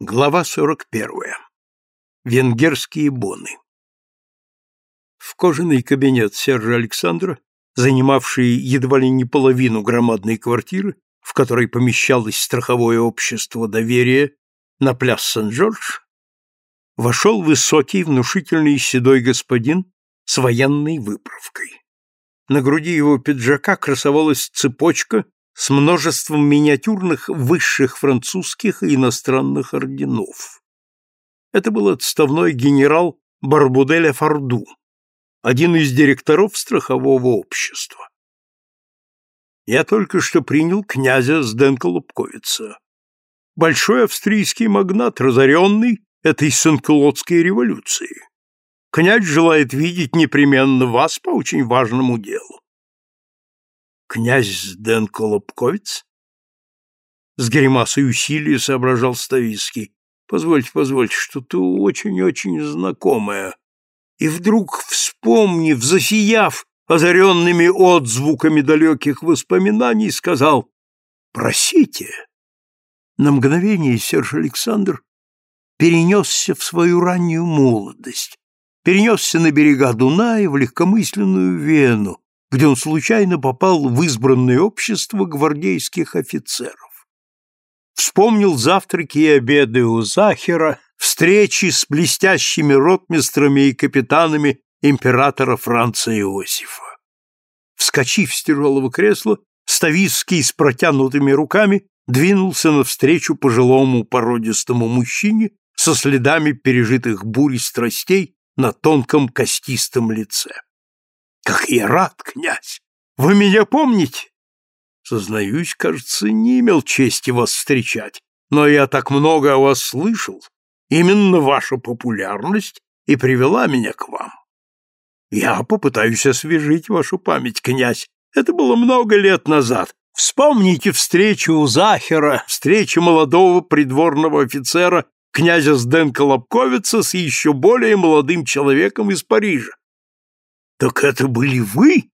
Глава 41. Венгерские боны. В кожаный кабинет Сержа Александра, занимавший едва ли не половину громадной квартиры, в которой помещалось страховое общество доверия на пляс Сен-Жорж, вошел высокий, внушительный седой господин с военной выправкой. На груди его пиджака красовалась цепочка с множеством миниатюрных высших французских и иностранных орденов. Это был отставной генерал Барбуделя Фарду, один из директоров страхового общества. Я только что принял князя Сденко Лобковица, большой австрийский магнат, разоренный этой Сен-Клодской революцией. Князь желает видеть непременно вас по очень важному делу. Князь Ден Колобковец? С гримасой усилия соображал Ставицкий. Позвольте, позвольте, что-то очень-очень знакомое. И вдруг, вспомнив, засияв озаренными отзвуками далеких воспоминаний, сказал «Просите». На мгновение Серж Александр перенесся в свою раннюю молодость, перенесся на берега Дуная в легкомысленную Вену, где он случайно попал в избранное общество гвардейских офицеров. Вспомнил завтраки и обеды у Захера, встречи с блестящими ротмистрами и капитанами императора Франца Иосифа. Вскочив с тяжелого кресла, Ставицкий с протянутыми руками двинулся навстречу пожилому породистому мужчине со следами пережитых бурь и страстей на тонком костистом лице. Как я рад, князь! Вы меня помните? Сознаюсь, кажется, не имел чести вас встречать, но я так много о вас слышал. Именно ваша популярность и привела меня к вам. Я попытаюсь освежить вашу память, князь. Это было много лет назад. Вспомните встречу у Захера, встречу молодого придворного офицера князя Сденка Лобковица с еще более молодым человеком из Парижа. Так это были вы?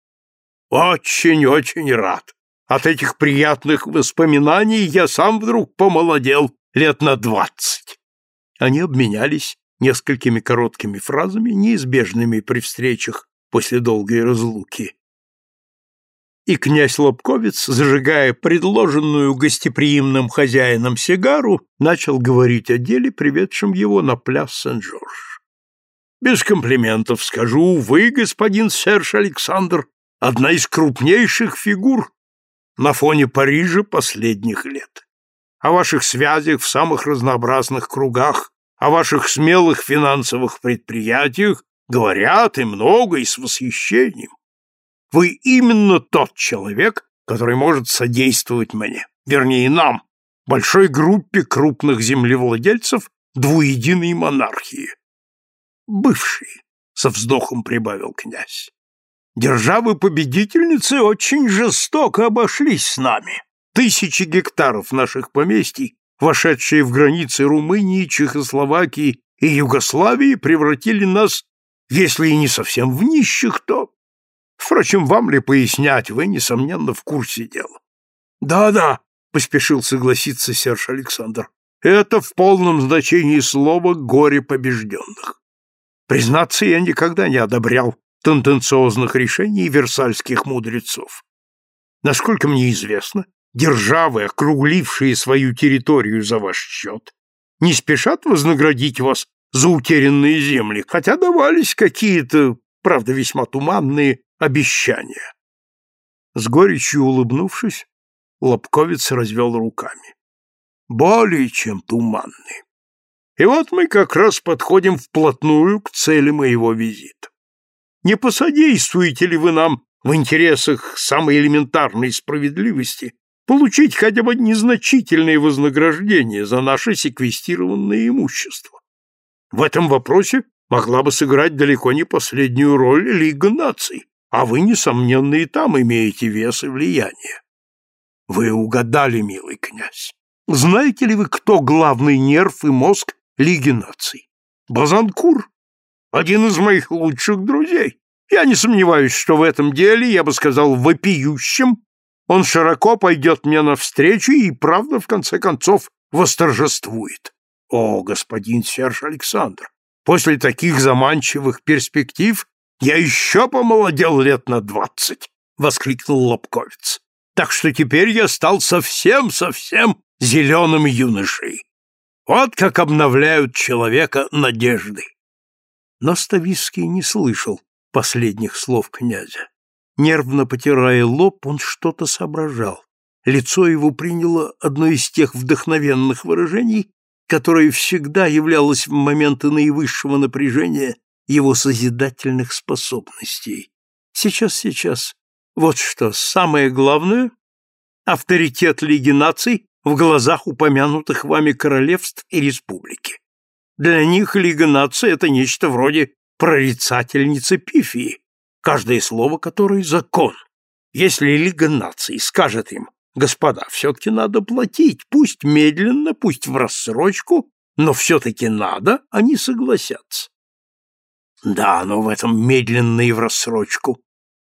Очень-очень рад. От этих приятных воспоминаний я сам вдруг помолодел лет на двадцать. Они обменялись несколькими короткими фразами, неизбежными при встречах после долгой разлуки. И князь Лобковец, зажигая предложенную гостеприимным хозяином сигару, начал говорить о деле, приведшем его на пляс Сен-Жорж. Без комплиментов скажу, вы, господин Серж Александр, одна из крупнейших фигур на фоне Парижа последних лет. О ваших связях в самых разнообразных кругах, о ваших смелых финансовых предприятиях говорят и много, и с восхищением. Вы именно тот человек, который может содействовать мне, вернее нам, большой группе крупных землевладельцев двуединой монархии бывший, со вздохом прибавил князь. Державы-победительницы очень жестоко обошлись с нами. Тысячи гектаров наших поместий, вошедшие в границы Румынии, Чехословакии и Югославии, превратили нас, если и не совсем в нищих, то... Впрочем, вам ли пояснять, вы, несомненно, в курсе дела. Да-да, поспешил согласиться Серж Александр. Это в полном значении слова горе побежденных. Признаться, я никогда не одобрял тенденциозных решений версальских мудрецов. Насколько мне известно, державы, округлившие свою территорию за ваш счет, не спешат вознаградить вас за утерянные земли, хотя давались какие-то, правда, весьма туманные обещания. С горечью улыбнувшись, Лобковец развел руками. Более чем туманные. И вот мы как раз подходим вплотную к цели моего визита. Не посодействуете ли вы нам в интересах самой элементарной справедливости получить хотя бы незначительное вознаграждение за наше секвестированное имущество? В этом вопросе могла бы сыграть далеко не последнюю роль Лига наций, а вы, несомненно, и там имеете вес и влияние. Вы угадали, милый князь. Знаете ли вы, кто главный нерв и мозг Лиги наций. Базанкур — один из моих лучших друзей. Я не сомневаюсь, что в этом деле, я бы сказал, вопиющем, он широко пойдет мне навстречу и, правда, в конце концов, восторжествует. О, господин Серж Александр, после таких заманчивых перспектив я еще помолодел лет на двадцать, воскликнул Лобковец. Так что теперь я стал совсем-совсем зеленым юношей. Вот как обновляют человека надежды. Но Ставицкий не слышал последних слов князя. Нервно потирая лоб, он что-то соображал. Лицо его приняло одно из тех вдохновенных выражений, которое всегда являлось в моменты наивысшего напряжения его созидательных способностей. Сейчас, сейчас. Вот что, самое главное — авторитет Лиги наций в глазах упомянутых вами королевств и республики. Для них Лига наций — это нечто вроде прорицательницы Пифии, каждое слово которой — закон. Если Лига наций скажет им Господа, все-таки надо платить, пусть медленно, пусть в рассрочку, но все-таки надо, они согласятся. Да, но в этом медленно и в рассрочку.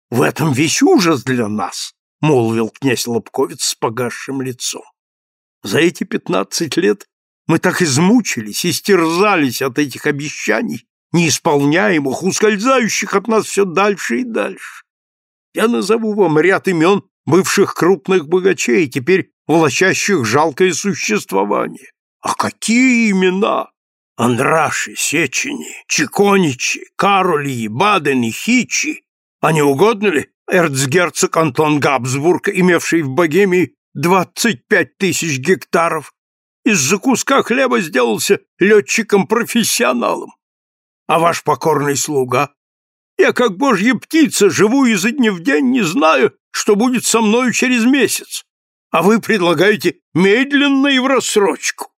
В этом весь ужас для нас, молвил князь Лобковец с погасшим лицом. За эти пятнадцать лет мы так измучились и стерзались от этих обещаний, неисполняемых, ускользающих от нас все дальше и дальше. Я назову вам ряд имен бывших крупных богачей, теперь влачащих жалкое существование. А какие имена! Андраши, Сечени, Чеконичи, Каролии, Бадени, Хичи. А не угодно ли эрцгерцог Антон Габсбург, имевший в Богемии двадцать пять тысяч гектаров, из-за куска хлеба сделался летчиком-профессионалом? А ваш покорный слуга? Я, как божья птица, живу изо дня в день, не знаю, что будет со мною через месяц, а вы предлагаете медленно и в рассрочку.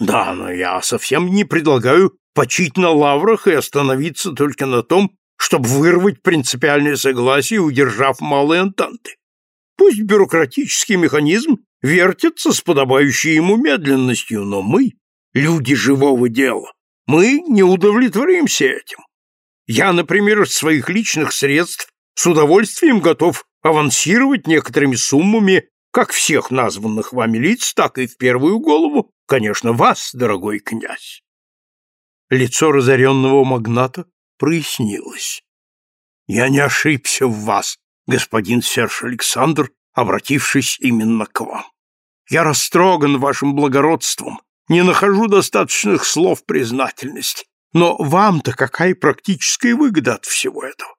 Да, но я совсем не предлагаю почить на лаврах и остановиться только на том, чтобы вырвать принципиальное согласие, удержав малые антанты. Пусть бюрократический механизм вертится с подобающей ему медленностью, но мы, люди живого дела, мы не удовлетворимся этим. Я, например, из своих личных средств с удовольствием готов авансировать некоторыми суммами как всех названных вами лиц, так и в первую голову, конечно, вас, дорогой князь. Лицо разоренного магната прояснилось. Я не ошибся в вас, господин Серж Александр, обратившись именно к вам. Я растроган вашим благородством, не нахожу достаточных слов признательности. Но вам-то какая практическая выгода от всего этого?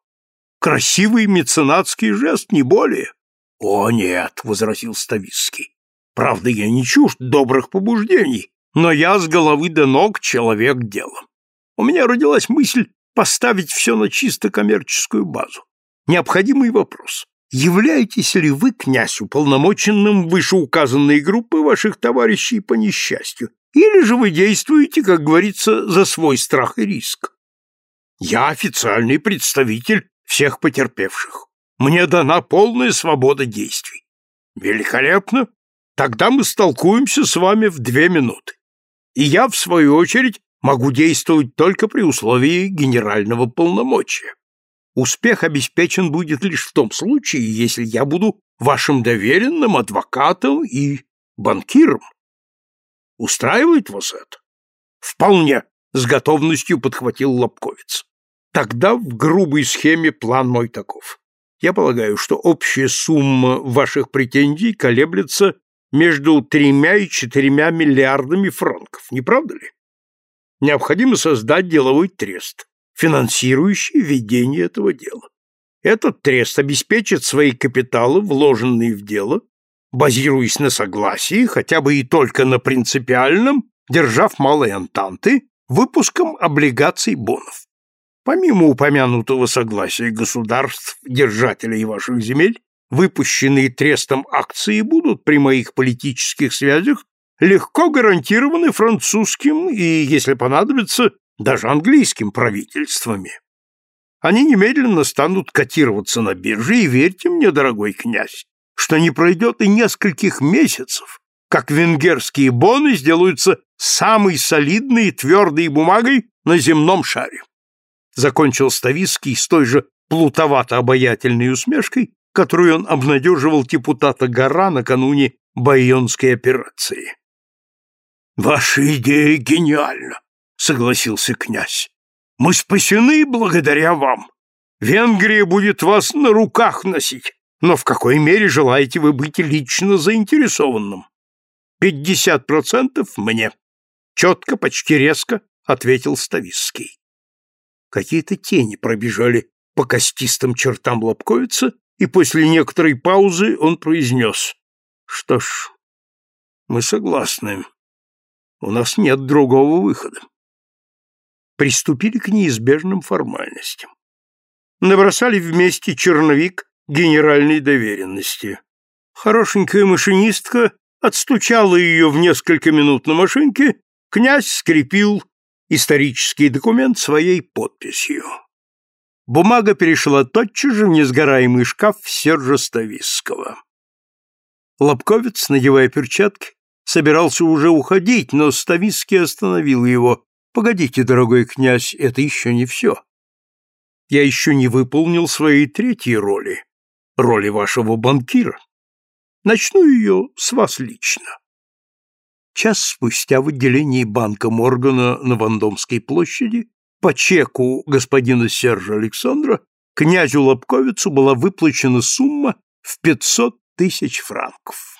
Красивый меценатский жест, не более. — О, нет, — возразил Ставицкий. — Правда, я не чужд добрых побуждений, но я с головы до ног человек дела. У меня родилась мысль поставить все на чисто коммерческую базу. Необходимый вопрос. Являетесь ли вы, князь, уполномоченным вышеуказанной группы ваших товарищей по несчастью, или же вы действуете, как говорится, за свой страх и риск? Я официальный представитель всех потерпевших. Мне дана полная свобода действий. Великолепно. Тогда мы столкуемся с вами в две минуты. И я, в свою очередь, могу действовать только при условии генерального полномочия. Успех обеспечен будет лишь в том случае, если я буду вашим доверенным адвокатом и банкиром. Устраивает вас это? Вполне, с готовностью подхватил Лобковец. Тогда в грубой схеме план мой таков. Я полагаю, что общая сумма ваших претензий колеблется между тремя и четырьмя миллиардами франков, не правда ли? Необходимо создать деловой трест, финансирующий ведение этого дела. Этот трест обеспечит свои капиталы, вложенные в дело, базируясь на согласии, хотя бы и только на принципиальном, держав малые антанты, выпуском облигаций бонов. Помимо упомянутого согласия государств, держателей ваших земель, выпущенные трестом акции будут при моих политических связях легко гарантированы французским и, если понадобится, даже английским правительствами. Они немедленно станут котироваться на бирже, и верьте мне, дорогой князь, что не пройдет и нескольких месяцев, как венгерские боны сделаются самой солидной и твердой бумагой на земном шаре закончил Ставицкий с той же плутовато-обаятельной усмешкой, которую он обнадеживал депутата Гора накануне Байонской операции. Ваша идея гениальна, согласился князь. Мы спасены благодаря вам. Венгрия будет вас на руках носить. Но в какой мере желаете вы быть лично заинтересованным? Пятьдесят процентов мне. Четко, почти резко ответил Стависский. Какие-то тени пробежали по костистым чертам Лобковица, и после некоторой паузы он произнес. Что ж, мы согласны. У нас нет другого выхода. Приступили к неизбежным формальностям. Набросали вместе черновик генеральной доверенности. Хорошенькая машинистка отстучала ее в несколько минут на машинке, князь скрепил исторический документ своей подписью. Бумага перешла тотчас же в несгораемый шкаф Сержа Стависского. Лобковец, надевая перчатки, собирался уже уходить, но Ставицкий остановил его. «Погодите, дорогой князь, это еще не все. Я еще не выполнил своей третьей роли, роли вашего банкира. Начну ее с вас лично». Час спустя в отделении банка Моргана на Вандомской площади по чеку господина Сержа Александра князю Лобковицу была выплачена сумма в 500 тысяч франков.